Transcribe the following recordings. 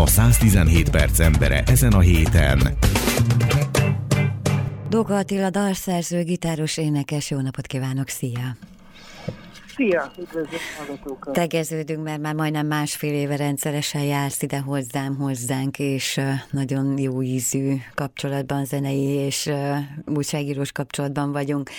a 117 perc embere ezen a héten. Doga Attila dalszerző, gitáros, énekes, jó napot kívánok, szia! Szia, üdvözlök hallgatókat! Tegeződünk, mert már majdnem másfél éve rendszeresen jársz ide hozzám, hozzánk, és nagyon jó ízű kapcsolatban, zenei és újságírós kapcsolatban vagyunk.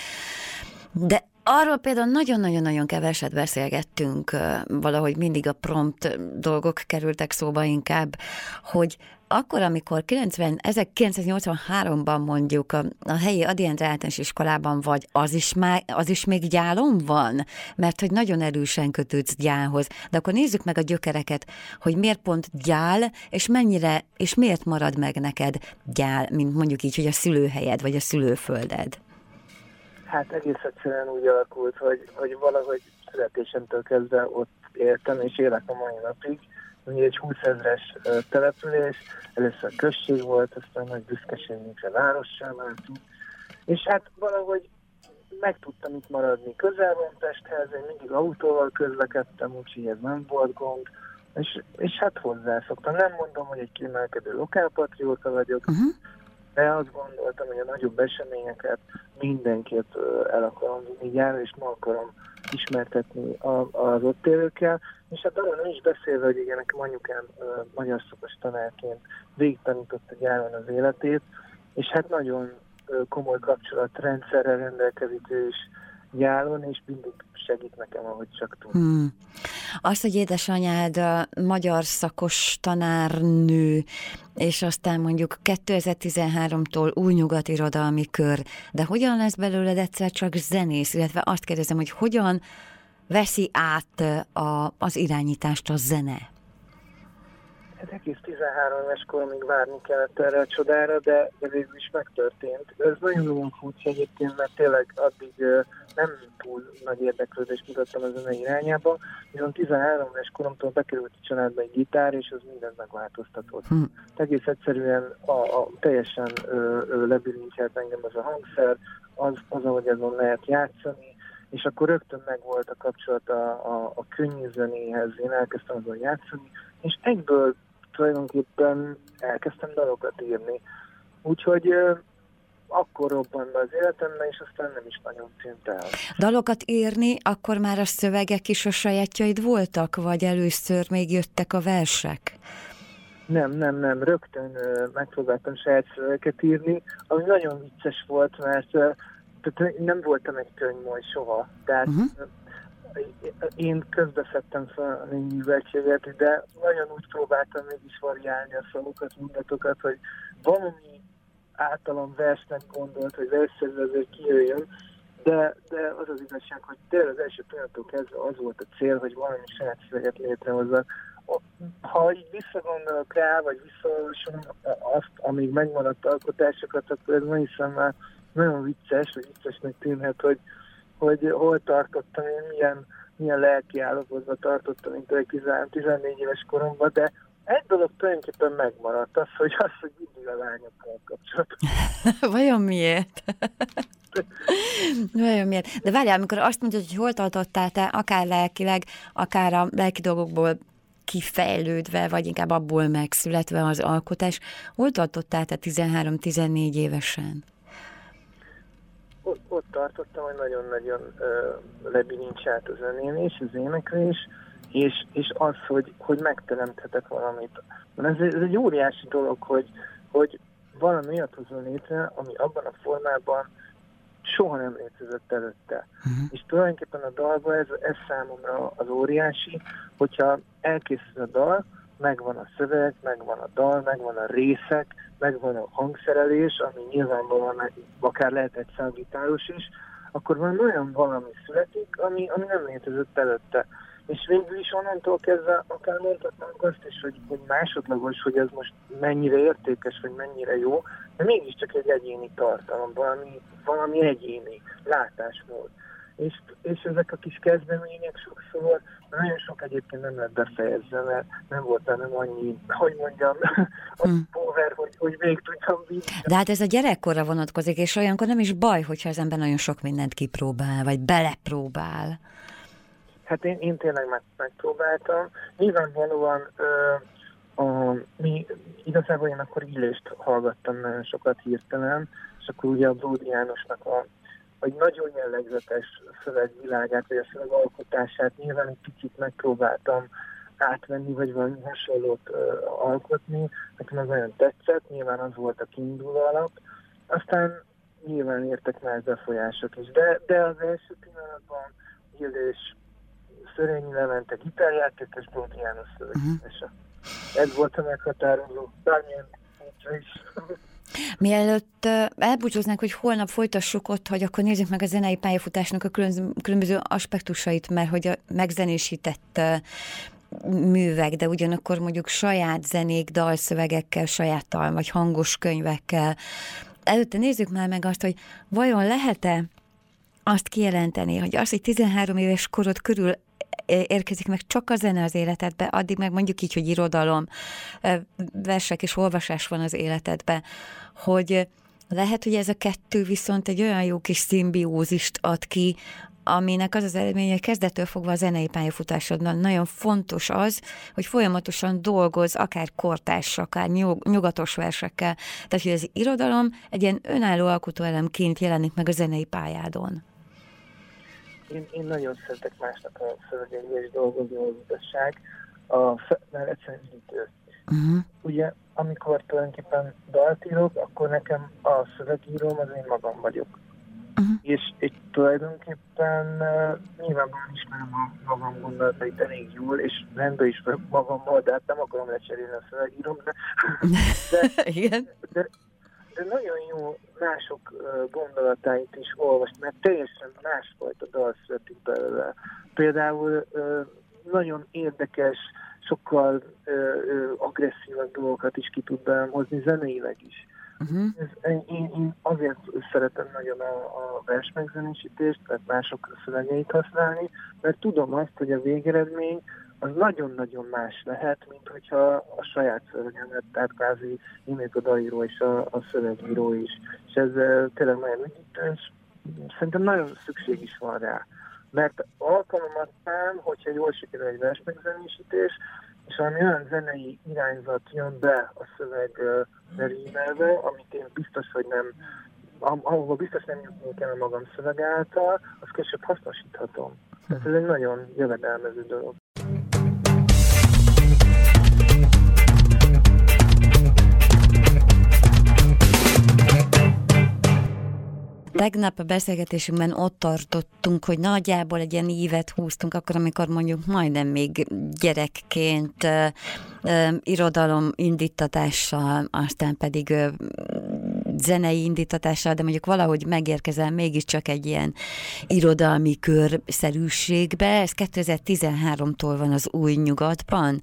De Arról például nagyon-nagyon-nagyon keveset beszélgettünk, valahogy mindig a prompt dolgok kerültek szóba inkább, hogy akkor, amikor 90, 1983-ban mondjuk a, a helyi Adient általános iskolában vagy, az is, már, az is még gyálom van? Mert hogy nagyon erősen kötődsz gyálhoz. De akkor nézzük meg a gyökereket, hogy miért pont gyál, és mennyire, és miért marad meg neked gyál, mint mondjuk így, hogy a szülőhelyed, vagy a szülőfölded. Hát egész egyszerűen úgy alakult, hogy, hogy valahogy születésemtől kezdve ott éltem, és élek a mai napig. Ugye egy 20 ezres település, először község volt, aztán nagy büszkeségünkre várossá váltunk. És hát valahogy meg tudtam itt maradni. Közel van Pesthez, én mindig autóval közlekedtem, úgyhogy ez nem volt gond. És, és hát hozzászoktam. Nem mondom, hogy egy kiemelkedő lokálpatrióta vagyok, uh-huh de azt gondoltam, hogy a nagyobb eseményeket mindenkit el akarom vinni gyára, és ma akarom ismertetni az ott élőkkel. És hát arra nem is beszélve, hogy igen, nekem anyukám magyar szakos tanárként végigtanította gyáron az életét, és hát nagyon komoly kapcsolatrendszerrel rendelkezik ő is gyáron, és mindig segít nekem, ahogy csak tud. Hmm. Azt, hogy édesanyád a magyar szakos tanárnő, és aztán mondjuk 2013-tól új nyugat irodalmi kör, de hogyan lesz belőled egyszer csak zenész, illetve azt kérdezem, hogy hogyan veszi át a, az irányítást a zene? Hát egész 13 éves koromig várni kellett erre a csodára, de, végül is megtörtént. Ez nagyon-nagyon furcsa egyébként, mert tényleg addig nem túl nagy érdeklődést mutattam a zene irányába, viszont 13 éves koromtól bekerült a családba egy gitár, és az mindent megváltoztatott. Hm. Egész egyszerűen a, a teljesen lebilincselt engem az a hangszer, az, az ahogy azon lehet játszani, és akkor rögtön megvolt a kapcsolat a, a, a könnyű zenéhez, én elkezdtem azon játszani, és egyből tulajdonképpen elkezdtem dalokat írni. Úgyhogy akkor robban be az életemben, és aztán nem is nagyon tűnt el. Dalokat írni, akkor már a szövegek is a sajátjaid voltak, vagy először még jöttek a versek? Nem, nem, nem. Rögtön megpróbáltam saját szövegeket írni, ami nagyon vicces volt, mert tehát nem voltam egy könyvmoly soha. Tehát uh-huh én közbeszedtem a műveltséget, de nagyon úgy próbáltam mégis variálni a szavakat, mondatokat, hogy valami általam versnek gondolt, hogy versszerű azért kijöjjön, de, de az az igazság, hogy tényleg az első pillanattól kezdve az volt a cél, hogy valami saját szöveget létrehozzak. Ha így visszagondolok rá, vagy visszaolvasom azt, amíg megmaradt alkotásokat, akkor ez nem hiszem már nagyon vicces, vagy viccesnek tűnhet, hogy, hogy hol tartottam én, milyen, milyen lelki állapotban tartottam, mint egy 14 éves koromban, de egy dolog tulajdonképpen megmaradt, az, hogy az, hogy mindig a lányokkal kapcsolatban. Vajon miért? Vajon miért? De várjál, amikor azt mondod, hogy hol tartottál te, akár lelkileg, akár a lelki dolgokból kifejlődve, vagy inkább abból megszületve az alkotás, hol tartottál te 13-14 évesen? Ott, ott tartottam, hogy nagyon-nagyon lebilincsált a zenélés, az éneklés, és, és az, hogy, hogy megteremthetek valamit. Ez, ez egy óriási dolog, hogy, hogy valami olyat hozol létre, ami abban a formában soha nem létezett előtte. Uh-huh. És tulajdonképpen a dalban ez, ez számomra az óriási, hogyha elkészül a dal, megvan a szöveg, megvan a dal, megvan a részek, megvan a hangszerelés, ami nyilvánvalóan akár lehet egy számgitáros is, akkor van olyan valami születik, ami, ami nem létezett előtte. És végül is onnantól kezdve akár mondhatnánk azt is, hogy, hogy másodlagos, hogy ez most mennyire értékes, vagy mennyire jó, de mégiscsak egy egyéni tartalom, valami, valami egyéni látásmód és, és ezek a kis kezdemények sokszor nagyon sok egyébként nem lett befejezve, mert nem volt nem annyi, hogy mondjam, hmm. power, hogy, hogy még tudjam vinni. De hát ez a gyerekkorra vonatkozik, és olyankor nem is baj, hogyha az ember nagyon sok mindent kipróbál, vagy belepróbál. Hát én, én tényleg meg, megpróbáltam. Nyilvánvalóan ö, a, mi, igazából én akkor illést hallgattam nagyon sokat hirtelen, és akkor ugye a Bródi Jánosnak a vagy nagyon jellegzetes szövegvilágát, vagy a szövegalkotását nyilván egy picit megpróbáltam átvenni, vagy valami hasonlót uh, alkotni. Nekem az nagyon tetszett, nyilván az volt a kiinduló alap. Aztán nyilván értek más befolyások is, de, de az első pillanatban Illés Szörényi Levente gitárjáték és Bóti János szövegítése. Uh-huh. Ez volt a meghatározó, bármilyen is. Mielőtt elbúcsúznánk, hogy holnap folytassuk ott, hogy akkor nézzük meg a zenei pályafutásnak a különböző aspektusait, mert hogy a megzenésített művek, de ugyanakkor mondjuk saját zenék, dalszövegekkel, saját dal, vagy hangos könyvekkel. Előtte nézzük már meg azt, hogy vajon lehet-e azt kijelenteni, hogy az, hogy 13 éves korod körül érkezik meg csak a zene az életedbe, addig meg mondjuk így, hogy irodalom, versek és olvasás van az életedbe, hogy lehet, hogy ez a kettő viszont egy olyan jó kis szimbiózist ad ki, aminek az az eredménye, hogy kezdettől fogva a zenei pályafutásodban nagyon fontos az, hogy folyamatosan dolgoz, akár kortás, akár nyugatos versekkel. Tehát, hogy az irodalom egy ilyen önálló alkotóelemként jelenik meg a zenei pályádon. Én, én nagyon szeretek másnak a szövegeivel és dolgozni az utasság, a, mert egyszerűen üdítő. Uh-huh. Ugye, amikor tulajdonképpen dalt írok, akkor nekem a szövegíróm az én magam vagyok. Uh-huh. És egy tulajdonképpen uh, nyilvánvalóan ismerem a magam gondolatait elég jól, és rendben is magammal, de hát nem akarom lecserélni a szövegírom, de, de, Igen. de nagyon jó mások gondolatait is olvasni, mert teljesen másfajta dal születik belőle. Például nagyon érdekes, sokkal agresszívabb dolgokat is ki tud hozni zeneileg is. Uh-huh. Ez, én, én azért szeretem nagyon a, a vers megzenésítést, tehát mások szövegeit használni, mert tudom azt, hogy a végeredmény az nagyon-nagyon más lehet, mint hogyha a saját szövegemet, tehát kvázi innét a dalíró és a, a szövegíró is. És ez uh, tényleg nagyon ügyítő, és szerintem nagyon szükség is van rá. Mert alkalmattán, hogyha jól sikerül egy vers megzenésítés, és valami olyan zenei irányzat jön be a szöveg merímelve, amit én biztos, hogy nem, ahova biztos nem jutnék el a magam szöveg által, az később hasznosíthatom. Tehát ez egy nagyon jövedelmező dolog. Tegnap a beszélgetésünkben ott tartottunk, hogy nagyjából egy ilyen ívet húztunk, akkor, amikor mondjuk majdnem még gyerekként uh, uh, irodalom indítatással, aztán pedig uh, zenei indítatással, de mondjuk valahogy megérkezel mégiscsak egy ilyen irodalmi körszerűségbe. Ez 2013-tól van az új nyugatban.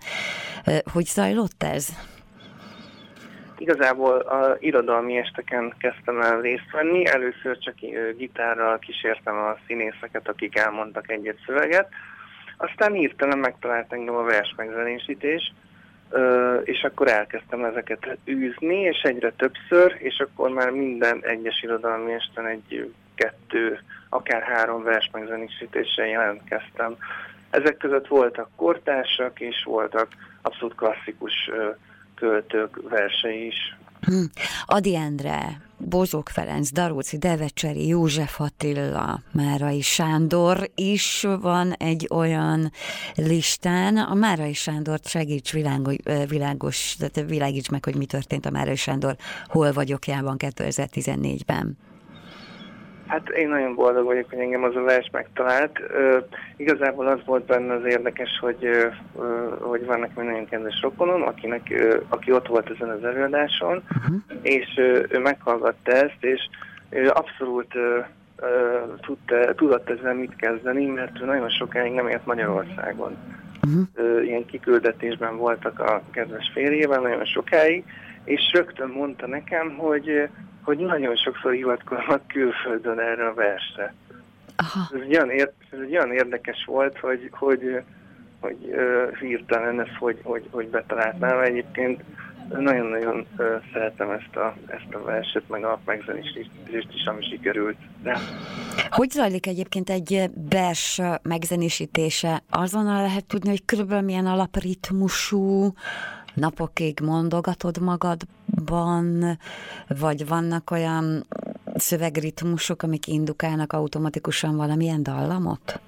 Hogy zajlott ez? Igazából a irodalmi esteken kezdtem el részt venni. Először csak gitárral kísértem a színészeket, akik elmondtak egyet szöveget. Aztán hirtelen megtalált engem a versmegzenésítés, és akkor elkezdtem ezeket űzni, és egyre többször, és akkor már minden egyes irodalmi esten egy kettő, akár három versmegzenésítéssel jelentkeztem. Ezek között voltak kortársak, és voltak abszolút klasszikus költők versei is. Hm. Adi Endre, Bozok Ferenc, Daróci Devecseri, József Attila, Márai Sándor is van egy olyan listán. A Márai Sándort segíts világos, világos tehát világíts meg, hogy mi történt a Márai Sándor hol vagyok jában 2014-ben. Hát én nagyon boldog vagyok, hogy engem az a vers megtalált. Uh, igazából az volt benne az érdekes, hogy, uh, hogy van nekem egy nagyon kedves rokonom, akinek, uh, aki ott volt ezen az előadáson, uh-huh. és uh, ő meghallgatta ezt, és ő abszolút uh, uh, tudta, tudott ezzel mit kezdeni, mert ő nagyon sokáig nem élt Magyarországon. Uh-huh. Uh, ilyen kiküldetésben voltak a kedves férjével nagyon sokáig, és rögtön mondta nekem, hogy hogy nagyon sokszor hivatkoznak külföldön erre a versre. Aha. Ez, olyan ér, ez olyan érdekes volt, hogy, hogy, hogy uh, hirtelen ez, hogy, hogy, hogy betaláltnám. Egyébként nagyon-nagyon uh, szeretem ezt a, ezt a verset, meg a megzenésítést is, ami sikerült. De... Hogy zajlik egyébként egy vers megzenésítése? Azonnal lehet tudni, hogy körülbelül milyen alapritmusú napokig mondogatod magadban, vagy vannak olyan szövegritmusok, amik indukálnak automatikusan valamilyen dallamot?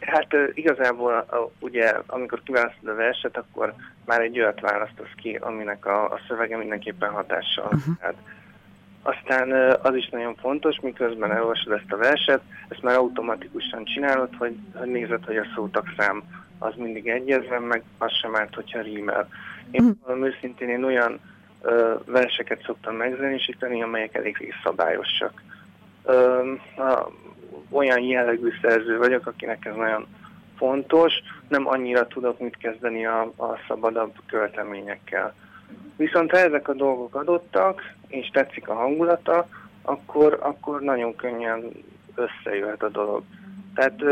Hát igazából ugye, amikor kiválasztod a verset, akkor már egy olyat választasz ki, aminek a, a szövege mindenképpen hatással. Uh-huh. Hát, aztán az is nagyon fontos, miközben elolvasod ezt a verset, ezt már automatikusan csinálod, hogy, hogy nézed, hogy a szótakszám az mindig egyezven, meg az sem árt, hogyha rímel. Én valami őszintén én olyan ö, verseket szoktam megzenésíteni, amelyek elég szabályosak. Ö, a, olyan jellegű szerző vagyok, akinek ez nagyon fontos, nem annyira tudok mit kezdeni a, a szabadabb költeményekkel. Viszont ha ezek a dolgok adottak, és tetszik a hangulata, akkor, akkor nagyon könnyen összejöhet a dolog. Tehát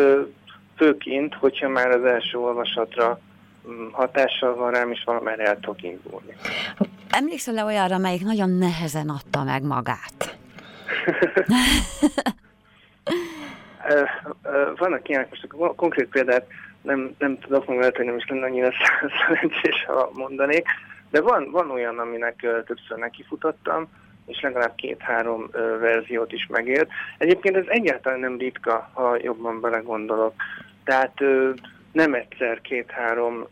főként, hogyha már az első olvasatra mm, hatással van rám, és valamelyre el tudok indulni. Emlékszel le olyanra, amelyik nagyon nehezen adta meg magát? Vannak ilyenek, most a konkrét példát nem, nem tudok meg lehet, hogy nem is lenne annyira szerencsés, ha mondanék, de van, van olyan, aminek többször nekifutottam, és legalább két-három verziót is megélt. Egyébként ez egyáltalán nem ritka, ha jobban belegondolok. Tehát nem egyszer két-három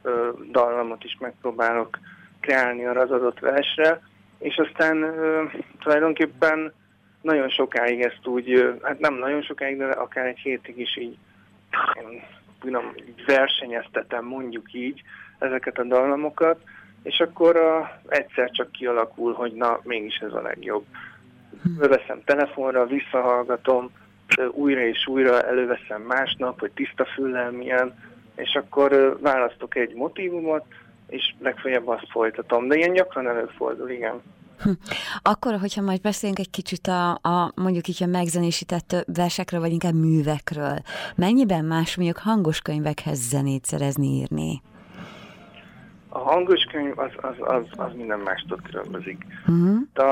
dallamot is megpróbálok kreálni arra az adott versre, és aztán tulajdonképpen nagyon sokáig ezt úgy, hát nem nagyon sokáig, de akár egy hétig is így, tudom, versenyeztetem mondjuk így ezeket a dallamokat, és akkor a, egyszer csak kialakul, hogy na, mégis ez a legjobb. Előveszem telefonra, visszahallgatom, újra és újra előveszem másnap, hogy tiszta füllel milyen, és akkor választok egy motivumot, és legfeljebb azt folytatom. De ilyen gyakran előfordul, igen. Hm. Akkor, hogyha majd beszélünk egy kicsit a, a mondjuk így a megzenésített versekről, vagy inkább művekről, mennyiben más mondjuk hangos könyvekhez zenét szerezni, írni? A hangos könyv az, az, az, az minden mástól különbözik. Uh-huh. De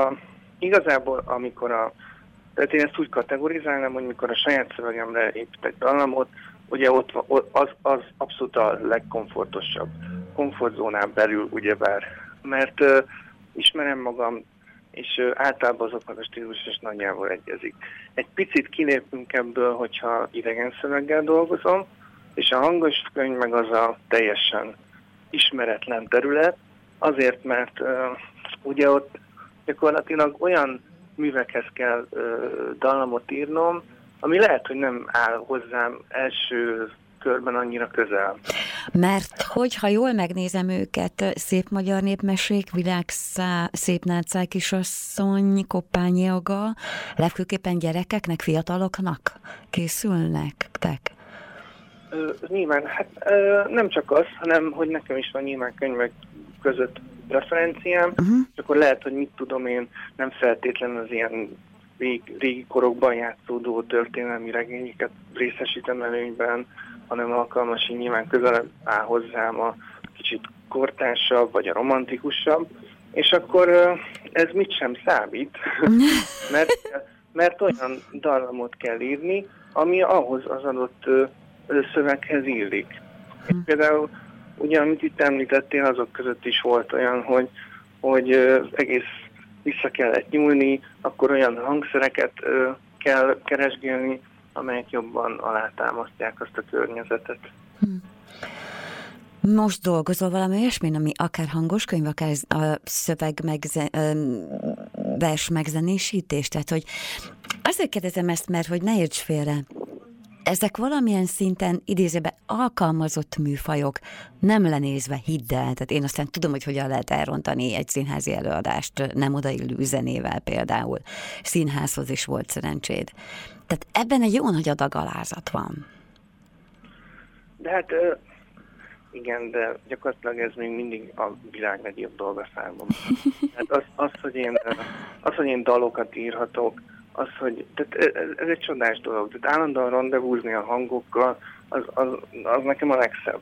igazából, amikor a tehát én ezt úgy kategorizálnám, hogy mikor a saját szövegemre építek dallamot, ugye ott az, az abszolút a legkomfortosabb komfortzónán belül, ugyebár. Mert uh, ismerem magam, és uh, általában azoknak a stílus is nagyjából egyezik. Egy picit kilépünk ebből, hogyha idegen szöveggel dolgozom, és a hangos könyv meg az a teljesen ismeretlen terület, azért, mert uh, ugye ott gyakorlatilag olyan művekhez kell uh, dallamot írnom, ami lehet, hogy nem áll hozzám első körben annyira közel. Mert hogyha jól megnézem őket, szép magyar népmesék, világszá, szép nátszáj kisasszony, koppányi aga, legfőképpen gyerekeknek, fiataloknak készülnek tek? Ö, nyilván, hát ö, nem csak az, hanem hogy nekem is van nyilván könyvek között referenciám, uh-huh. és akkor lehet, hogy mit tudom én, nem feltétlenül az ilyen rég, régi korokban játszódó történelmi regényeket részesítem előnyben, hanem alkalmas, hogy nyilván közelebb áll hozzám a kicsit kortársabb, vagy a romantikusabb, és akkor ez mit sem számít, mert, mert olyan dallamot kell írni, ami ahhoz az adott szöveghez illik. És például, ugye, amit itt említettél, azok között is volt olyan, hogy, hogy egész vissza kellett nyúlni, akkor olyan hangszereket kell keresgélni, amelyek jobban alátámasztják azt a környezetet. Hm. Most dolgozol valami olyasmin, ami akár hangos könyv, akár a szöveg megze, vers megzenésítés, tehát hogy azért kérdezem ezt, mert hogy ne érts félre, ezek valamilyen szinten idézőben alkalmazott műfajok, nem lenézve, hidd el. Tehát én aztán tudom, hogy hogyan lehet elrontani egy színházi előadást nem odaillő zenével például. Színházhoz is volt szerencséd. Tehát ebben egy jó nagy adag alázat van. De hát igen, de gyakorlatilag ez még mindig a világ legjobb dolga számomra. Hát az, az, hogy én, az, hogy én dalokat írhatok, az, hogy tehát ez egy csodás dolog. Tehát állandóan rendezvúzni a hangokkal, az, az, az nekem a legszebb.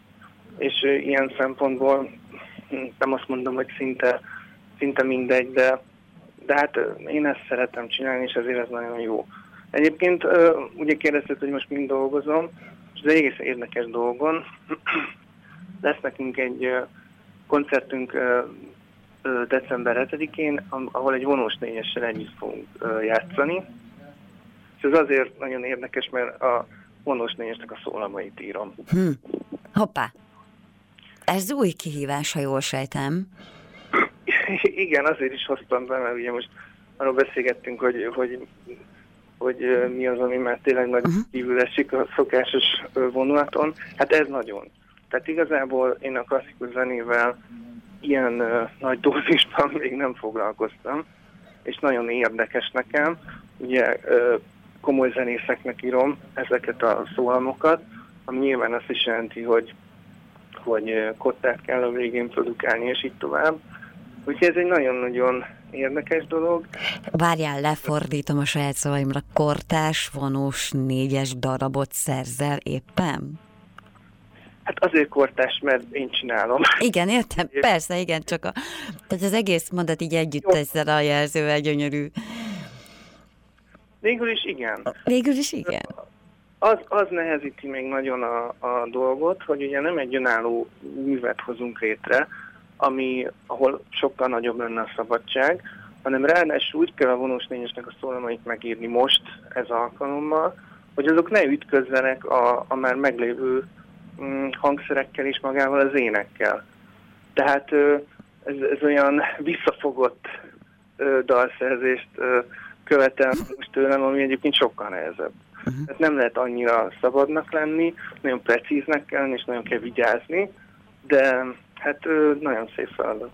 És ilyen szempontból hm, nem azt mondom, hogy szinte, szinte mindegy, de, de hát én ezt szeretem csinálni, és ezért ez nagyon jó. Egyébként ugye kérdezted, hogy most mind dolgozom, és ez egész érdekes dolgon. Lesz nekünk egy koncertünk december 7-én, ahol egy vonós négyessel együtt fogunk játszani. És ez azért nagyon érdekes, mert a vonós négyesnek a szólamait írom. Hm. Hoppá! Ez új kihívás, ha jól sejtem. Igen, azért is hoztam be, mert ugye most arról beszélgettünk, hogy, hogy, hogy mi az, ami már tényleg nagy uh-huh. kívül esik a szokásos vonulaton. Hát ez nagyon. Tehát igazából én a klasszikus zenével ilyen nagy dózisban még nem foglalkoztam, és nagyon érdekes nekem. Ugye komoly zenészeknek írom ezeket a szólamokat, ami nyilván azt is jelenti, hogy, hogy kottát kell a végén produkálni, és így tovább. Úgyhogy ez egy nagyon-nagyon érdekes dolog. Várjál, lefordítom a saját szavaimra. Kortás, vonós, négyes darabot szerzel éppen? Hát azért kortás, mert én csinálom. Igen, értem, persze, igen, csak a, tehát az egész mondat így együtt Jó. ezzel a jelzővel gyönyörű. Végül is igen. Végül is igen. Az, az nehezíti még nagyon a, a dolgot, hogy ugye nem egy önálló művet hozunk létre, ami, ahol sokkal nagyobb lenne a szabadság, hanem ráadásul úgy kell a vonós négyesnek a szólamait megírni most, ez alkalommal, hogy azok ne ütközzenek a, a már meglévő hangszerekkel és magával az énekkel. Tehát ez, ez olyan visszafogott dalszerzést követel most tőlem, ami egyébként sokkal nehezebb. Uh-huh. Tehát nem lehet annyira szabadnak lenni, nagyon precíznek kell és nagyon kell vigyázni, de hát nagyon szép feladat.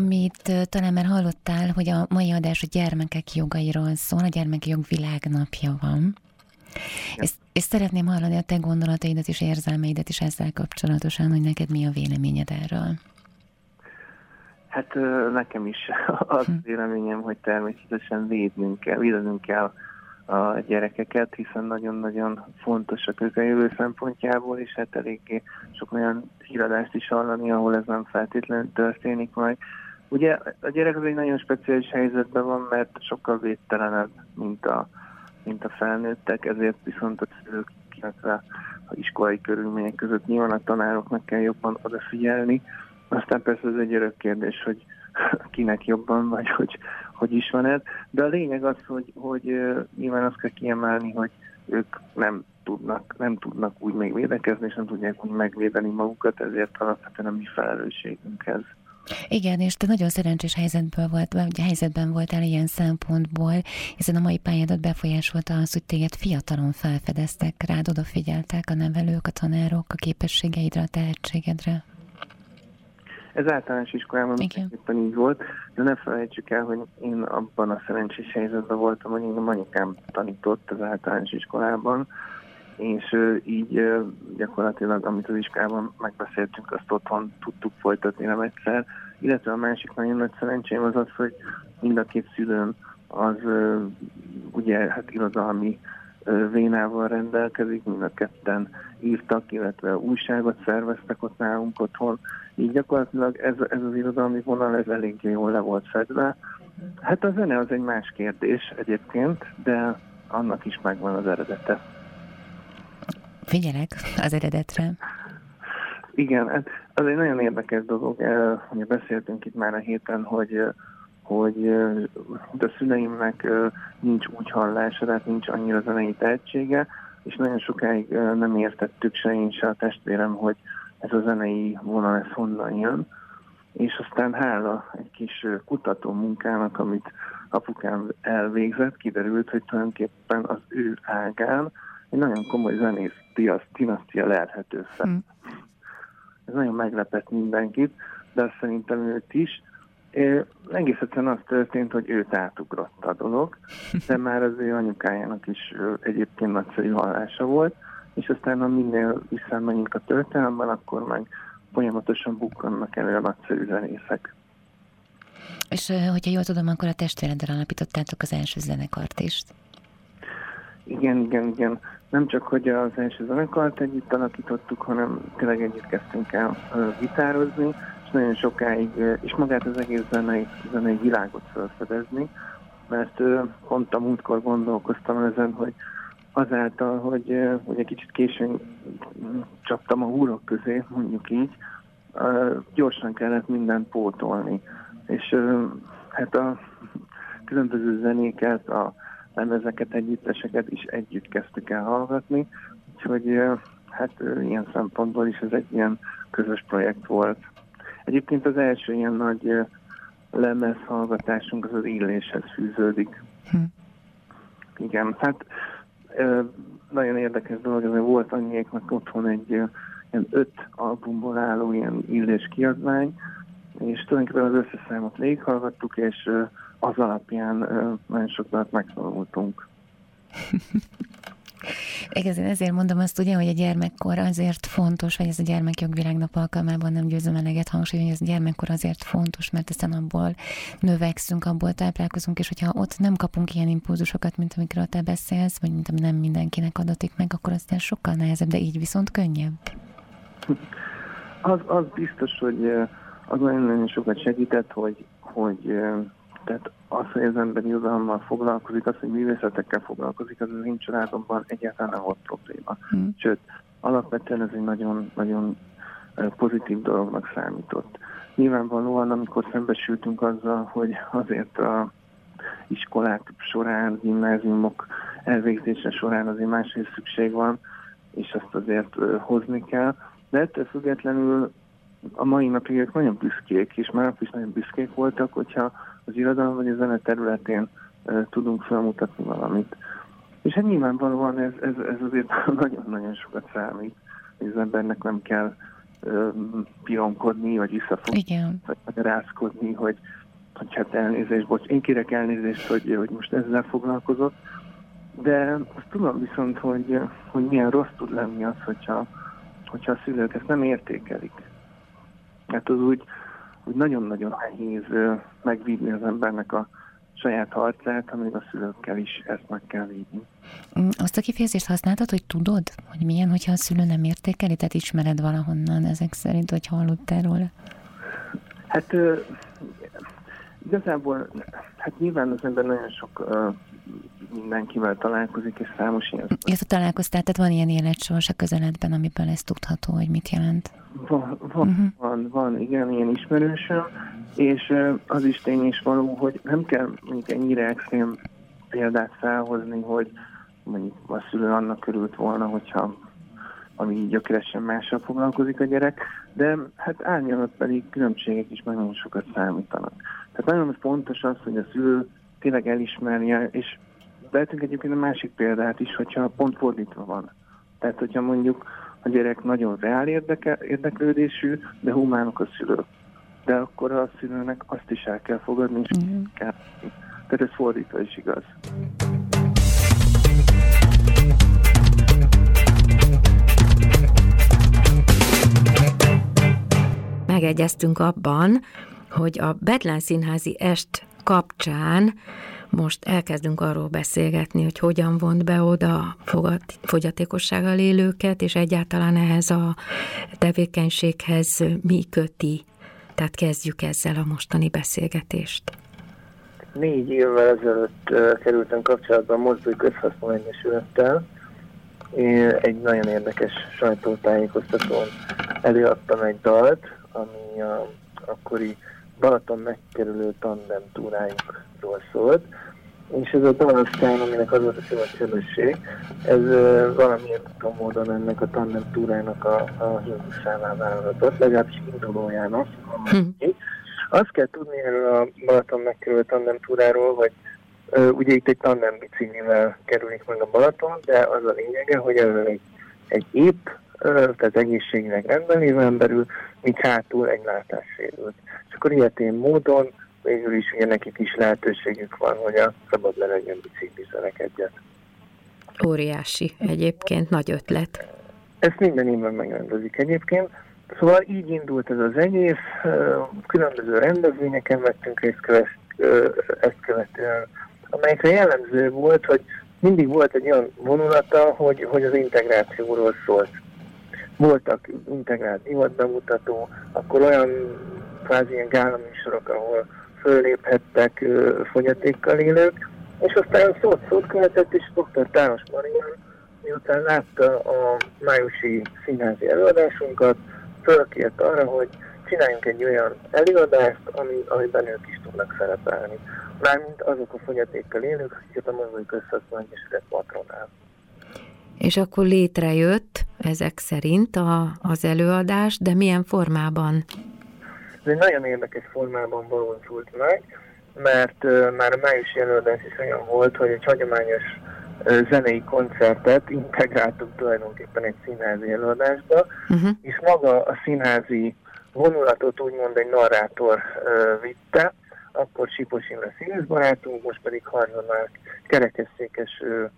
Amit talán már hallottál, hogy a mai adás a gyermekek jogairól szól, a gyermeki jog világnapja van. És, és szeretném hallani a te gondolataidat és érzelmeidet is ezzel kapcsolatosan, hogy neked mi a véleményed erről. Hát nekem is az hm. véleményem, hogy természetesen védnünk kell, védenünk kell a gyerekeket, hiszen nagyon-nagyon fontosak ők a jövő szempontjából, és hát eléggé sok olyan híradást is hallani, ahol ez nem feltétlenül történik majd. Ugye a gyerek az egy nagyon speciális helyzetben van, mert sokkal védtelenebb, mint a, mint a felnőttek, ezért viszont a szülők, illetve a iskolai körülmények között nyilván a tanároknak kell jobban odafigyelni. Aztán persze ez egy örök kérdés, hogy kinek jobban, vagy hogy, hogy is van ez. De a lényeg az, hogy, hogy nyilván azt kell kiemelni, hogy ők nem tudnak, nem tudnak úgy még védekezni, és nem tudják úgy megvédeni magukat, ezért alapvetően a mi felelősségünk ez. Igen, és te nagyon szerencsés helyzetből volt, vagy helyzetben voltál ilyen szempontból, hiszen a mai pályádat befolyásolta az, hogy téged fiatalon felfedeztek, rád odafigyeltek a nevelők, a tanárok, a képességeidre, a tehetségedre. Ez általános iskolában éppen így volt, de ne felejtsük el, hogy én abban a szerencsés helyzetben voltam, hogy én anyukám tanított az általános iskolában, és így gyakorlatilag, amit az iskolában megbeszéltünk, azt otthon tudtuk folytatni nem egyszer, illetve a másik nagyon nagy szerencsém az az, hogy mind a két szülőm az ugye hát irodalmi vénával rendelkezik, mind a ketten írtak, illetve újságot szerveztek ott nálunk otthon. Így gyakorlatilag ez, ez az irodalmi vonal, ez eléggé jól le volt fedve. Hát a zene az egy más kérdés egyébként, de annak is megvan az eredete. Figyelek az eredetre. Igen, az egy nagyon érdekes dolog, hogy beszéltünk itt már a héten, hogy hogy a szüleimnek nincs úgy hallása, tehát nincs annyira zenei tehetsége, és nagyon sokáig nem értettük se én, se a testvérem, hogy ez a zenei vonal ez honnan jön. És aztán hála egy kis kutató munkának, amit apukám elvégzett, kiderült, hogy tulajdonképpen az ő ágán egy nagyon komoly zenész dinasztia lehethető fel. Hmm. Ez nagyon meglepett mindenkit, de szerintem őt is. É, egész egyszerűen az történt, hogy őt átugrott a dolog, de már az ő anyukájának is egyébként nagyszerű hallása volt, és aztán ha minél visszamegyünk a történelemben, akkor meg folyamatosan bukkannak elő a nagyszerű zenészek. És hogyha jól tudom, akkor a testvéreddel alapítottátok az első zenekart is. Igen, igen, igen. Nem csak, hogy az első zenekart együtt alakítottuk, hanem tényleg együtt kezdtünk el gitározni, és nagyon sokáig, és magát az egész zenei, zenei világot felfedezni. mert pont a múltkor gondolkoztam ezen, hogy azáltal, hogy, hogy egy kicsit későn csaptam a húrok közé, mondjuk így, gyorsan kellett mindent pótolni. És hát a különböző zenéket, a lemezeket, együtteseket is együtt kezdtük el hallgatni, úgyhogy hát ilyen szempontból is ez egy ilyen közös projekt volt. Egyébként az első ilyen nagy lemez hallgatásunk az az illéshez fűződik. Hm. Igen, hát nagyon érdekes dolog, hogy volt annyiéknak otthon egy ilyen öt albumból álló ilyen illés kiadvány, és tulajdonképpen az összes számot léghallgattuk, és az alapján nagyon sokat megszólultunk. Igazán ezért mondom azt ugye, hogy a gyermekkor azért fontos, vagy ez a gyermekjogvilágnap alkalmában nem győzöm eleget hangsúlyozni, hogy ez a gyermekkor azért fontos, mert aztán abból növekszünk, abból táplálkozunk, és hogyha ott nem kapunk ilyen impulzusokat, mint amikről te beszélsz, vagy mint ami nem mindenkinek adatik meg, akkor aztán sokkal nehezebb, de így viszont könnyebb. Az, az biztos, hogy az nagyon-nagyon sokat segített, hogy, hogy tehát az, hogy az ember irodalommal foglalkozik, az, hogy művészetekkel foglalkozik, az az én családomban egyáltalán nem volt probléma. Hmm. Sőt, alapvetően ez egy nagyon, nagyon pozitív dolognak számított. Nyilvánvalóan, amikor szembesültünk azzal, hogy azért a iskolák során, gimnáziumok elvégzése során azért másrészt szükség van, és azt azért hozni kell, de ettől függetlenül a mai napig ők nagyon büszkék, és már is nagyon büszkék voltak, hogyha az irodalom vagy a zene területén tudunk felmutatni valamit. És hát nyilvánvalóan ez, ez, ez azért nagyon-nagyon sokat számít, hogy az embernek nem kell pironkodni, vagy visszafogni, vagy rázkodni, hogy, hogy hát elnézést, bocs, én kérek elnézést, hogy, hogy most ezzel foglalkozott, de azt tudom viszont, hogy, hogy milyen rossz tud lenni az, hogyha, hogyha a szülők ezt nem értékelik. Hát az úgy, úgy nagyon-nagyon nehéz megvívni az embernek a saját harcát, amíg a szülőkkel is ezt meg kell vívni. Mm, azt a kifejezést használtad, hogy tudod, hogy milyen, hogyha a szülő nem értékeli, tehát ismered valahonnan ezek szerint, hogy hallottál róla? Hát igazából, hát nyilván az ember nagyon sok mindenkivel találkozik, és számos ilyen... Illetve találkoztál, tehát van ilyen életsors a közeledben, amiből ez tudható, hogy mit jelent? Van, van, uh-huh. van, van igen, ilyen ismerősöm, és az is tény is való, hogy nem kell mondjuk ennyire extrém példát felhozni, hogy mondjuk a szülő annak körült volna, hogyha ami így gyökeresen mással foglalkozik a gyerek, de hát árnyalat pedig különbségek is nagyon sokat számítanak. Tehát nagyon fontos az, hogy a szülő tényleg elismerje, és lehetünk egyébként a másik példát is, hogyha pont fordítva van. Tehát, hogyha mondjuk a gyerek nagyon reál érdeke, érdeklődésű, de humánok a szülők. De akkor a szülőnek azt is el kell fogadni, és mm. kell. Tehát ez fordítva is igaz. Megegyeztünk abban, hogy a Betlen Színházi est kapcsán most elkezdünk arról beszélgetni, hogy hogyan vont be oda fogyatékossággal élőket, és egyáltalán ehhez a tevékenységhez mi köti. Tehát kezdjük ezzel a mostani beszélgetést. Négy évvel ezelőtt kerültem kapcsolatban Mozdulj Közhasznú Egyesülettel. Egy nagyon érdekes sajtótájékoztatón előadtam egy dalt, ami a akkori Balaton megkerülő tandem túráinkról szólt, és ez a Donaldstein, aminek az volt a szövetségesség, ez valamilyen tudom módon ennek a tandem túrának a, a himnuszává vállalatot, legalábbis indulójának. Hm. Azt kell tudni erről a Balaton megkerülő tandem túráról, hogy uh, ugye itt egy tandem biciklivel kerülik meg a Balaton, de az a lényege, hogy ez egy, egy épp, uh, tehát egészségnek rendben lévő emberül, míg hátul egy látássérült. És akkor ilyetén módon végül is ugye nekik is lehetőségük van, hogy a szabad levegőn biciklizenek egyet. Óriási egyébként, nagy ötlet. Ezt minden évben megrendezik egyébként. Szóval így indult ez az egész, különböző rendezvényeken vettünk részt ezt követően, amelyekre jellemző volt, hogy mindig volt egy olyan vonulata, hogy, hogy az integrációról szólt. Voltak integrált divatbemutató, akkor olyan kvázi ilyen gálaműsorok, ahol fölléphettek fogyatékkal élők, és aztán szót szót követett, és dr. Tános Marian, miután látta a májusi színházi előadásunkat, fölkért arra, hogy csináljunk egy olyan előadást, ami, amiben ők is tudnak szerepelni. Mármint azok a fogyatékkal élők, akiket a Mozgói Közszakmai Egyesület patronál. És akkor létrejött ezek szerint a, az előadás, de milyen formában? Ez egy nagyon érdekes formában valósult meg, mert uh, már a májusi előadás is olyan volt, hogy egy hagyományos uh, zenei koncertet integráltuk tulajdonképpen egy színházi előadásba, uh-huh. és maga a színházi vonulatot úgymond egy narrátor uh, vitte, akkor Sipos Imre színészbarátunk, most pedig Harzonák kerekesszékes uh,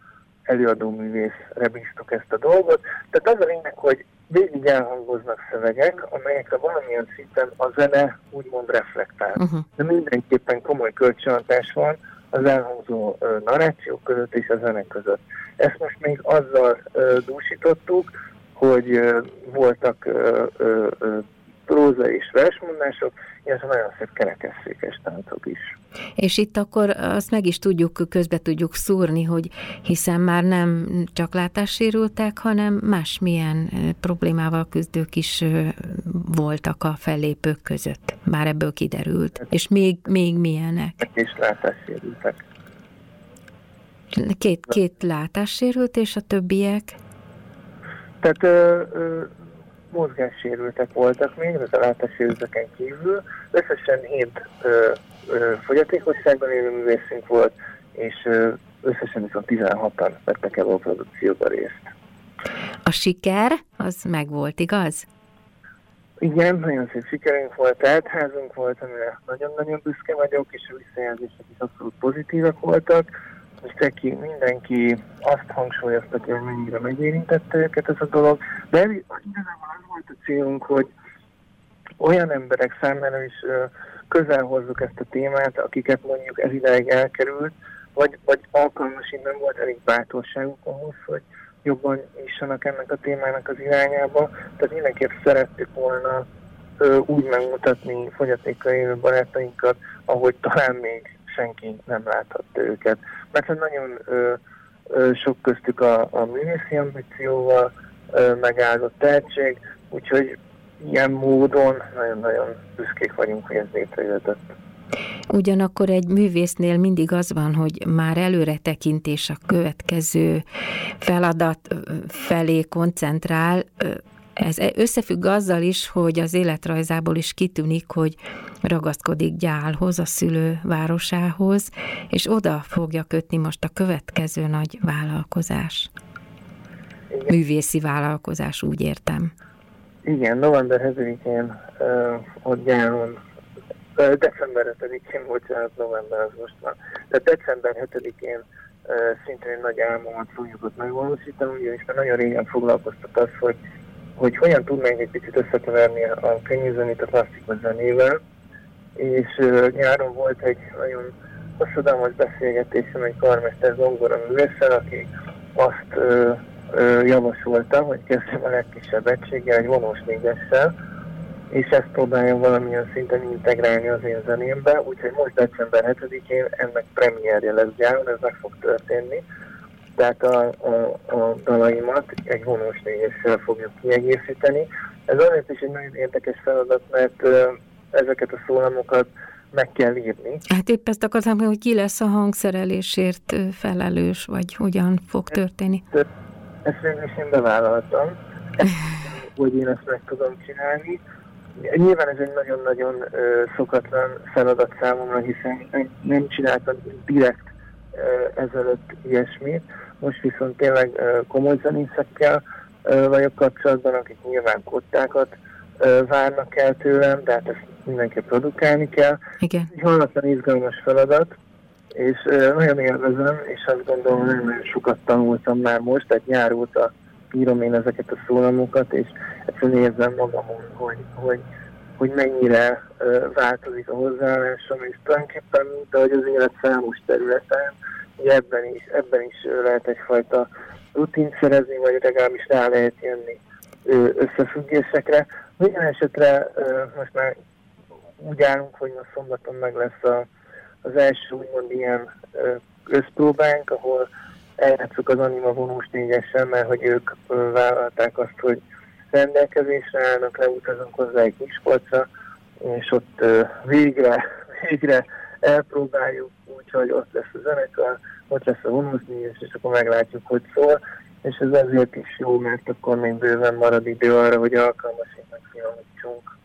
előadóművészre bíztuk ezt a dolgot. Tehát az a lényeg, hogy végig elhangoznak szövegek, amelyekre valamilyen szinten a zene úgymond reflektál. Uh-huh. De mindenképpen komoly kölcsönhatás van az elhangzó uh, narrációk között és a zene között. Ezt most még azzal uh, dúsítottuk, hogy uh, voltak uh, uh, próza és versmondások, illetve nagyon szép kerekesszékes táncok is. És itt akkor azt meg is tudjuk, közbe tudjuk szúrni, hogy hiszen már nem csak látássérültek, hanem másmilyen problémával küzdők is voltak a fellépők között. Már ebből kiderült. És még, még milyenek? És látássérültek. Két, két látássérült, és a többiek? Tehát ö, ö, mozgássérültek voltak még, az a látássérülteken kívül. Összesen hét ö, ö, fogyatékosságban élő művészünk volt, és ö, összesen viszont 16-an vettek el a produkcióba részt. A siker, az meg volt, igaz? Igen, nagyon szép sikerünk volt, teltházunk volt, amire nagyon-nagyon büszke vagyok, és a visszajelzések is abszolút pozitívak voltak és mindenki azt hangsúlyozta hogy mennyire megérintette őket ez a dolog, de igazából az volt a célunk, hogy olyan emberek számára is közel hozzuk ezt a témát, akiket mondjuk ez ideig elkerült, vagy, vagy alkalmas nem volt elég bátorságuk ahhoz, hogy jobban issanak ennek a témának az irányába. Tehát mindenképp szerettük volna ö, úgy megmutatni fogyatékkal élő barátainkat, ahogy talán még senki nem láthatta őket. Mert hát nagyon ö, ö, sok köztük a, a művészi ambícióval ö, megáldott tehetség, úgyhogy ilyen módon nagyon-nagyon büszkék vagyunk, hogy ez létrejöhetett. Ugyanakkor egy művésznél mindig az van, hogy már előre tekintés a következő feladat felé koncentrál, ez összefügg azzal is, hogy az életrajzából is kitűnik, hogy ragaszkodik gyálhoz, a szülő városához, és oda fogja kötni most a következő nagy vállalkozás. Igen. Művészi vállalkozás, úgy értem. Igen, november 7-én uh, ott gyálon, uh, december 7-én, bocsánat, november az most van, de december 7-én uh, szintén nagy álmomat fogjuk ott megvalósítani, ugyanis már nagyon régen foglalkoztat az, hogy hogy hogyan tudnánk egy picit összekeverni a könnyűzenét a klasszikus zenével, és uh, nyáron volt egy nagyon hosszadalmas beszélgetésem egy karmester zongora művésszel, aki azt uh, uh, javasolta, hogy kezdjem a legkisebb egységgel, egy vonós négyessel, és ezt próbáljam valamilyen szinten integrálni az én zenémbe, úgyhogy most december 7-én ennek premierje lesz gyáron, ez meg fog történni, tehát a, a, a dalaimat egy vonós négyessel fogjuk kiegészíteni. Ez azért is egy nagyon érdekes feladat, mert ezeket a szólamokat meg kell írni. Hát épp ezt akartam, hogy ki lesz a hangszerelésért felelős, vagy hogyan fog történni? Ezt, ezt végül is én bevállaltam, hogy én ezt meg tudom csinálni. Nyilván ez egy nagyon-nagyon szokatlan feladat számomra, hiszen nem csináltam direkt ezelőtt ilyesmit. Most viszont tényleg komoly zenészekkel vagyok kapcsolatban, akik nyilván kottákat várnak el tőlem, de hát ezt mindenképp produkálni kell. Igen. Egy hallatlan izgalmas feladat, és nagyon élvezem, és azt gondolom, hogy nagyon sokat tanultam már most, tehát nyár óta írom én ezeket a szólamokat, és egyszerűen érzem magamon, hogy, hogy, hogy mennyire változik a hozzáállásom, és tulajdonképpen, mint ahogy az élet számos területen, ebben is, ebben is lehet egyfajta rutint szerezni, vagy legalábbis rá lehet jönni összefüggésekre. Minden esetre most már úgy állunk, hogy most szombaton meg lesz a, az első úgymond ilyen összpróbánk, ahol eljátszuk az Anima vonós négyesen, mert hogy ők vállalták azt, hogy rendelkezésre állnak, leutazunk hozzá egy Miskolcra, és ott végre, végre elpróbáljuk, úgyhogy ott lesz a zenekar, ott lesz a négyes, és akkor meglátjuk, hogy szól és ez ezért is jó, mert akkor még bőven marad idő arra, hogy alkalmasint megfinomítsunk.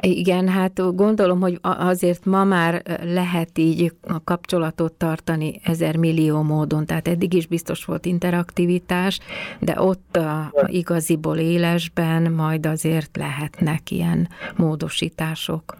Igen, hát gondolom, hogy azért ma már lehet így a kapcsolatot tartani ezer millió módon, tehát eddig is biztos volt interaktivitás, de ott a, a igaziból élesben majd azért lehetnek ilyen módosítások.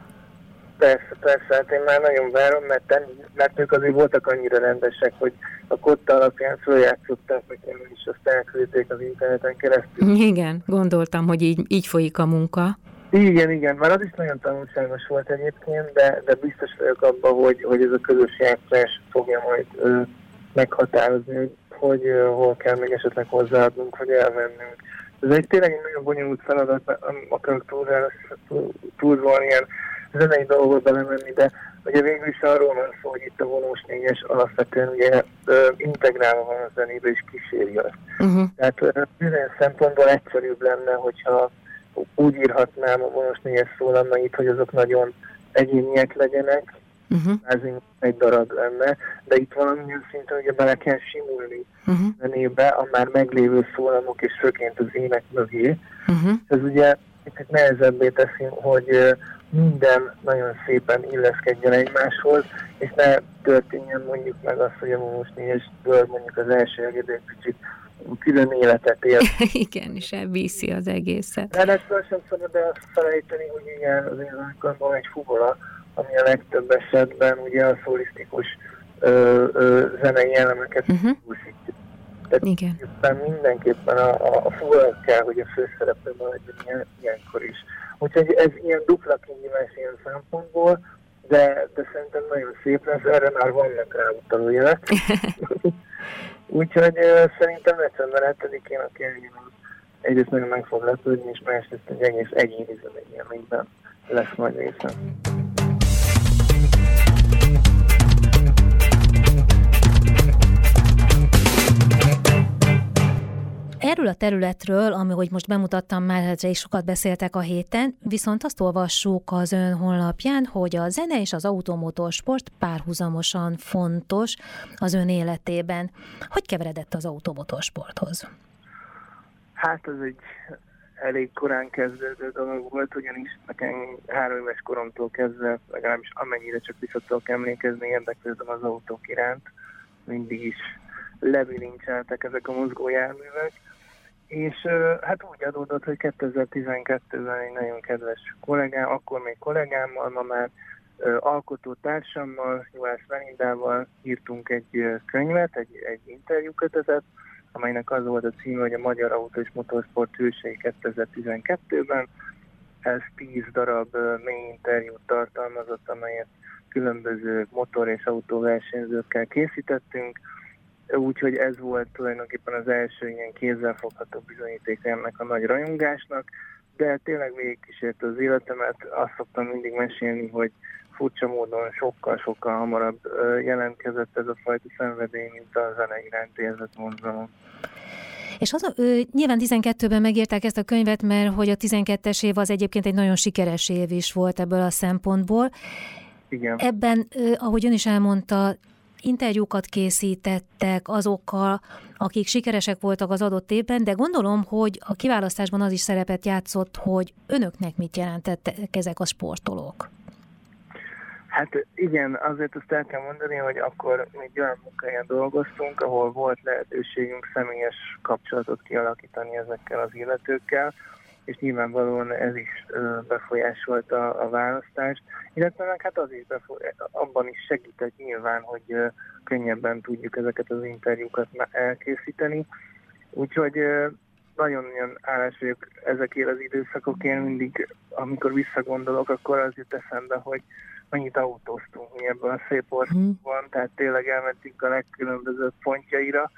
Persze, persze, hát én már nagyon várom, mert, mert ők azért voltak annyira rendesek, hogy a kotta alapján följátszották nekem, és azt elküldték az interneten keresztül. Igen, gondoltam, hogy így, így folyik a munka. Igen, igen, már az is nagyon tanulságos volt egyébként, de, de biztos vagyok abban, hogy, hogy ez a közös játszás fogja majd ö, meghatározni, hogy, hogy ö, hol kell még esetleg hozzáadnunk, hogy elvennünk. Ez egy tényleg egy nagyon bonyolult feladat, akarok túlzolni ilyen zenei dolgokba belemenni, de ugye végül is arról van szó, hogy itt a vonós négyes alapvetően ugye ö, integrálva van a zenébe és kíséri azt. Uh-huh. Tehát bizonyos szempontból egyszerűbb lenne, hogyha úgy írhatnám a vonós négyes szólamait, hogy azok nagyon egyéniek legyenek, uh-huh. ez egy darab lenne, de itt valamilyen szinten ugye bele kell simulni uh-huh. zenébe a már meglévő szólamok, és főként az ének mögé. Uh-huh. Ez ugye itt nehezebbé teszi, hogy minden nagyon szépen illeszkedjen egymáshoz, és ne történjen mondjuk meg azt, hogy a most négyesből mondjuk az első egy kicsit külön életet él. Igen, és elviszi az egészet. De ettől sem szabad elfelejteni, hogy igen, az én van egy fuvola, ami a legtöbb esetben ugye a szólisztikus ö, ö, zenei elemeket uh-huh. Tehát Igen. mindenképpen a, a, a fuvola kell, hogy a főszereplő maradjon ilyen, ilyenkor is. Úgyhogy ez ilyen dupla kihívás ilyen szempontból, de, de szerintem nagyon szép lesz, erre már vannak rá utaló jelek. Úgyhogy uh, szerintem december 7-én a Kevin egyrészt nagyon meg fog lepődni, és másrészt egy egész egyéni zenei lesz majd része. Erről a területről, ami, hogy most bemutattam már, is sokat beszéltek a héten, viszont azt olvassuk az ön honlapján, hogy a zene és az automotorsport párhuzamosan fontos az ön életében. Hogy keveredett az automotorsporthoz? Hát ez egy elég korán kezdődő dolog volt, ugyanis nekem három éves koromtól kezdve, legalábbis amennyire csak vissza tudok emlékezni, érdeklődöm az autók iránt. Mindig is lebilincseltek ezek a mozgójárművek, és hát úgy adódott, hogy 2012-ben egy nagyon kedves kollégám, akkor még kollégámmal, ma már alkotó társammal, Juhász Melindával írtunk egy könyvet, egy, egy interjúkötetet, amelynek az volt a címe, hogy a Magyar Autó és Motorsport hősei 2012-ben. Ez 10 darab mély interjút tartalmazott, amelyet különböző motor- és autóversenyzőkkel készítettünk Úgyhogy ez volt tulajdonképpen az első ilyen kézzelfogható bizonyíték ennek a nagy rajongásnak, de tényleg végigkísérte az életemet. Azt szoktam mindig mesélni, hogy furcsa módon sokkal-sokkal hamarabb jelentkezett ez a fajta szenvedély, mint a zene iránt érzett vonzalom. És az, ő, nyilván 12-ben megírták ezt a könyvet, mert hogy a 12-es év az egyébként egy nagyon sikeres év is volt ebből a szempontból. Igen. Ebben, ahogy ön is elmondta, interjúkat készítettek azokkal, akik sikeresek voltak az adott évben, de gondolom, hogy a kiválasztásban az is szerepet játszott, hogy önöknek mit jelentettek ezek a sportolók. Hát igen, azért azt el kell mondani, hogy akkor még olyan munkáján dolgoztunk, ahol volt lehetőségünk személyes kapcsolatot kialakítani ezekkel az illetőkkel, és nyilvánvalóan ez is befolyásolta a választást, illetve meg hát az is befolyás, abban is segített nyilván, hogy könnyebben tudjuk ezeket az interjúkat elkészíteni. Úgyhogy nagyon ilyen állás vagyok ezekért az időszakokért, mindig amikor visszagondolok, akkor az jut eszembe, hogy mennyit autóztunk mi ebben a szép országban, tehát tényleg elmentünk a legkülönbözőbb pontjaira,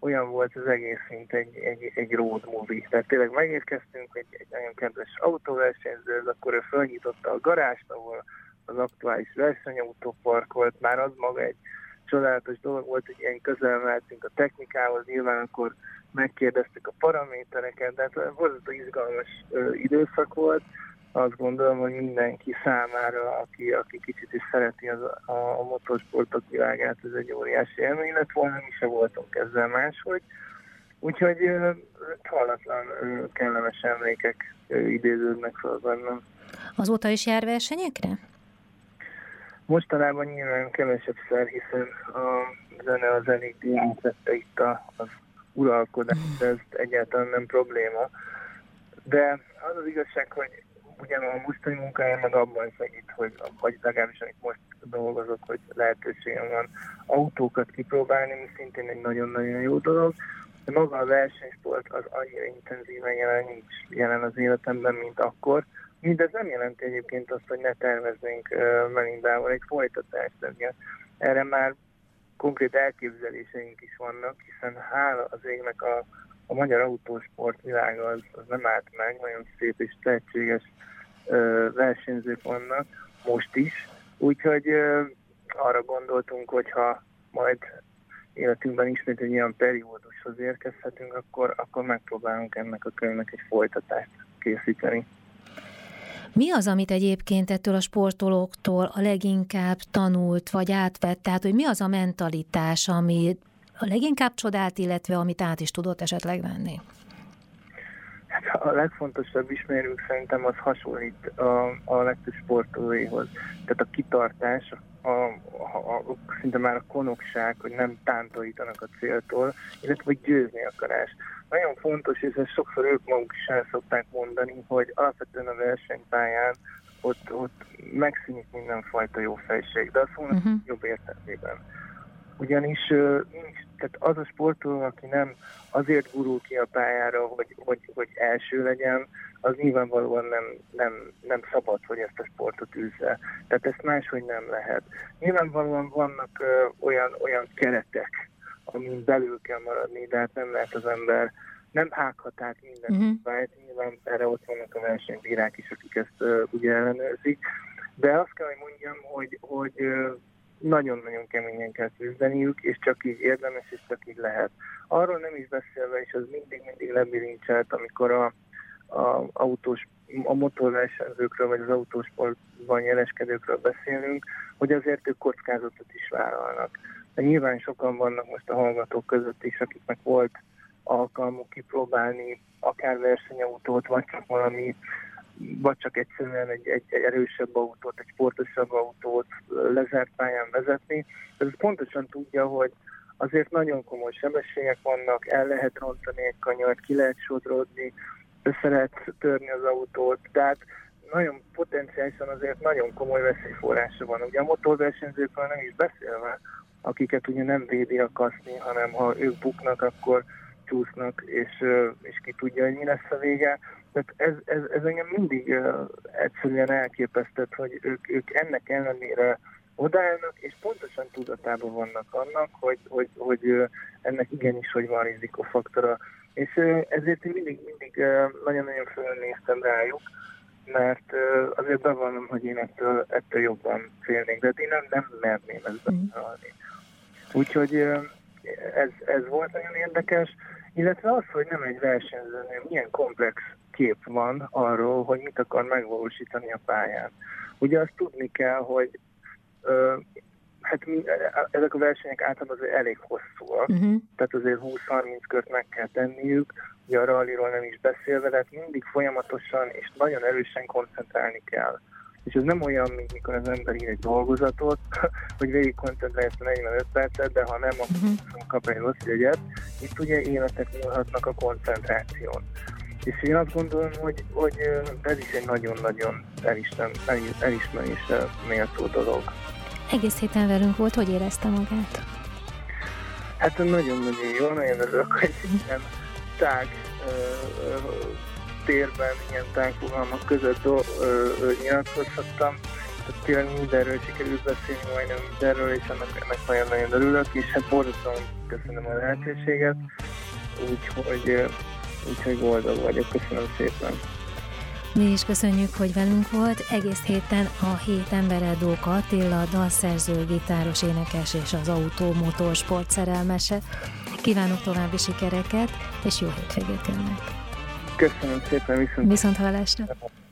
olyan volt az egész, mint egy, egy, egy road movie. Tehát tényleg megérkeztünk, egy, egy nagyon kedves autóversenyző, akkor ő felnyitotta a garást, ahol az aktuális versenyautópark volt, már az maga egy csodálatos dolog volt, hogy ilyen közel mehetünk a technikához, nyilván akkor megkérdeztük a paramétereket, de hát borzasztó izgalmas ö, időszak volt, azt gondolom, hogy mindenki számára, aki, aki kicsit is szereti az, a, a motorsportok világát, ez egy óriási élmény lett volna, mi se voltunk ezzel máshogy. Úgyhogy hallatlan kellemes emlékek idéződnek fel bennem. Azóta is jár versenyekre? Mostanában nyilván kevesebb szer, hiszen a zene az elég vette itt a, az uralkodás, ez egyáltalán nem probléma. De az az igazság, hogy ugyan a mostani munkája meg abban segít, hogy vagy legalábbis amit most dolgozok, hogy lehetőségem van autókat kipróbálni, ami szintén egy nagyon-nagyon jó dolog. De maga a versenysport az annyira intenzíven jelen nincs jelen az életemben, mint akkor. Mindez nem jelenti egyébként azt, hogy ne terveznénk uh, Melindával egy folytatást. Erre már konkrét elképzeléseink is vannak, hiszen hála az égnek a, a magyar autósport világa az, az nem állt meg, nagyon szép és tehetséges versenyzők vannak most is, úgyhogy arra gondoltunk, hogyha majd életünkben ismét egy ilyen periódushoz érkezhetünk, akkor, akkor megpróbálunk ennek a könyvnek egy folytatást készíteni. Mi az, amit egyébként ettől a sportolóktól a leginkább tanult vagy átvett? Tehát, hogy mi az a mentalitás, ami a leginkább csodált, illetve amit át is tudott esetleg venni? Hát a legfontosabb ismerők szerintem az hasonlít a, a legtöbb sportolóihoz. Tehát a kitartás, a, a, a, szinte már a konokság, hogy nem tántorítanak a céltól, illetve hogy győzni akarás. Nagyon fontos, és ezt sokszor ők maguk is el szokták mondani, hogy alapvetően a versenypályán ott, ott megszűnik mindenfajta jó fejség, de a szónak uh-huh. jobb értelmében ugyanis nincs, tehát az a sportoló, aki nem azért gurul ki a pályára, hogy, hogy, hogy első legyen, az nyilvánvalóan nem, nem, nem szabad, hogy ezt a sportot űzze. Tehát ezt máshogy nem lehet. Nyilvánvalóan vannak ö, olyan, olyan keretek, amin belül kell maradni, de hát nem lehet az ember nem hághat át minden uh-huh. pályát, nyilván erre ott vannak a versenybírák is, akik ezt uh, ugye ellenőrzik, de azt kell, hogy mondjam, hogy, hogy uh, nagyon-nagyon keményen kell küzdeniük, és csak így érdemes, és csak így lehet. Arról nem is beszélve, és az mindig-mindig lebilincselt, amikor a, a, autós, a motorversenyzőkről, vagy az autósportban jeleskedőkről beszélünk, hogy azért ők kockázatot is vállalnak. De nyilván sokan vannak most a hallgatók között is, akiknek volt alkalmuk kipróbálni akár versenyautót, vagy csak valami vagy csak egyszerűen egy, egy, egy erősebb autót, egy sportosabb autót lezárt pályán vezetni. Ez pontosan tudja, hogy azért nagyon komoly sebességek vannak, el lehet rontani egy kanyart, ki lehet sodródni, össze lehet törni az autót, tehát nagyon potenciálisan azért nagyon komoly veszélyforrása van. Ugye a motorversenyzőkről nem is beszélve, akiket ugye nem védi a kaszni, hanem ha ők buknak, akkor csúsznak, és, és ki tudja, hogy mi lesz a vége. Tehát ez, ez, ez engem mindig uh, egyszerűen elképesztett, hogy ők, ők ennek ellenére odállnak, és pontosan tudatában vannak annak, hogy, hogy, hogy uh, ennek igenis, hogy van rizikofaktora. És uh, ezért én mindig, mindig uh, nagyon-nagyon fölnéztem rájuk, mert uh, azért bevallom, hogy én ettől, ettől jobban félnék, de hát én nem, nem merném ezt beszállni. Úgyhogy uh, ez, ez volt nagyon érdekes, illetve az, hogy nem egy versenyzőnél milyen komplex kép van arról, hogy mit akar megvalósítani a pályán. Ugye azt tudni kell, hogy ö, hát mi, ezek a versenyek általában azért elég hosszúak, uh-huh. tehát azért 20-30 kört meg kell tenniük, ugye a ralliról nem is beszélve, de hát mindig folyamatosan és nagyon erősen koncentrálni kell. És ez nem olyan, mint mikor az ember ír egy dolgozatot, hogy végig koncentrálja a 45 percet, de ha nem, akkor uh-huh. kap egy rossz jegyet. Itt ugye életek múlhatnak a koncentráción. És én azt gondolom, hogy, hogy ez is egy nagyon-nagyon elismerésre méltó dolog. Egész héten velünk volt, hogy érezte magát? Hát nagyon-nagyon jó, nagyon örülök, hogy ilyen tág ö, ö, térben, ilyen tágfogalmak között ö, ö, nyilatkozhattam. Tehát tényleg mindenről sikerült beszélni, majdnem mindenről, és ennek, ennek nagyon-nagyon örülök, és hát borzasztóan köszönöm a lehetőséget. Úgyhogy úgyhogy boldog vagyok, köszönöm szépen. Mi is köszönjük, hogy velünk volt. Egész héten a hét embere Dóka Attila, dalszerző, gitáros, énekes és az autó, motorsport szerelmese. Kívánok további sikereket, és jó hétvégét önnek! Köszönöm szépen, viszont... Viszont hallásra!